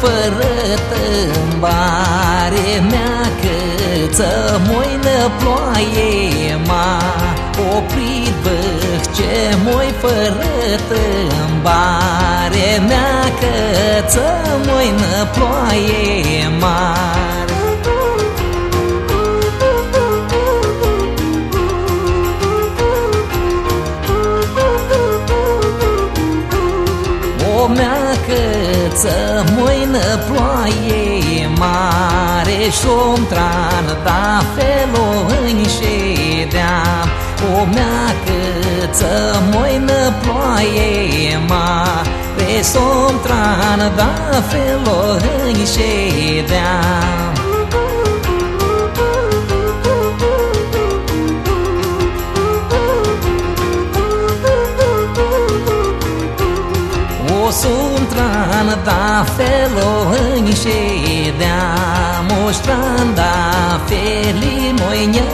fără tâmbare mea Căță moină ploaie m-a oprit băh Ce moi fără tâmbare mea Căță moină ploaie O mea căță mâină ploaie mare Și-o tran da felo în ședeam. O mea căță mâină ploaie mare Și-o tran da felo în sultrană, da felul înședea Moștran, da felii noi ne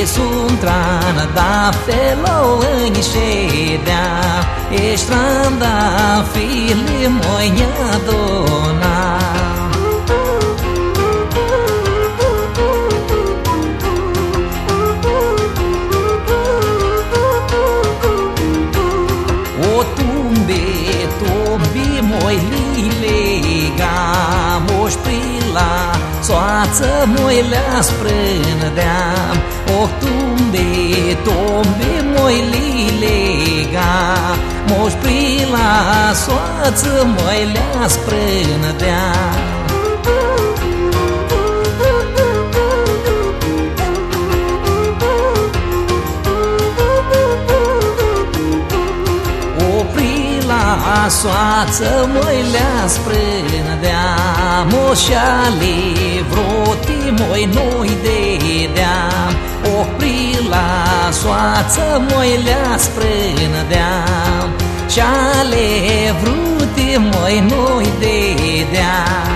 E sultrană, da felul înședea E stranda, filii moi O tumbe, tumbi moi lilega Moș prila, soață moi le sprândeam O tumbe, tumbi moi lilega Moș prila, soață moi le sprândeam la soață măi le-a sprândeam Moșale vroti moi noi dedeam Opri la soață măi le-a sprândeam Și-ale vrute moi noi dedeam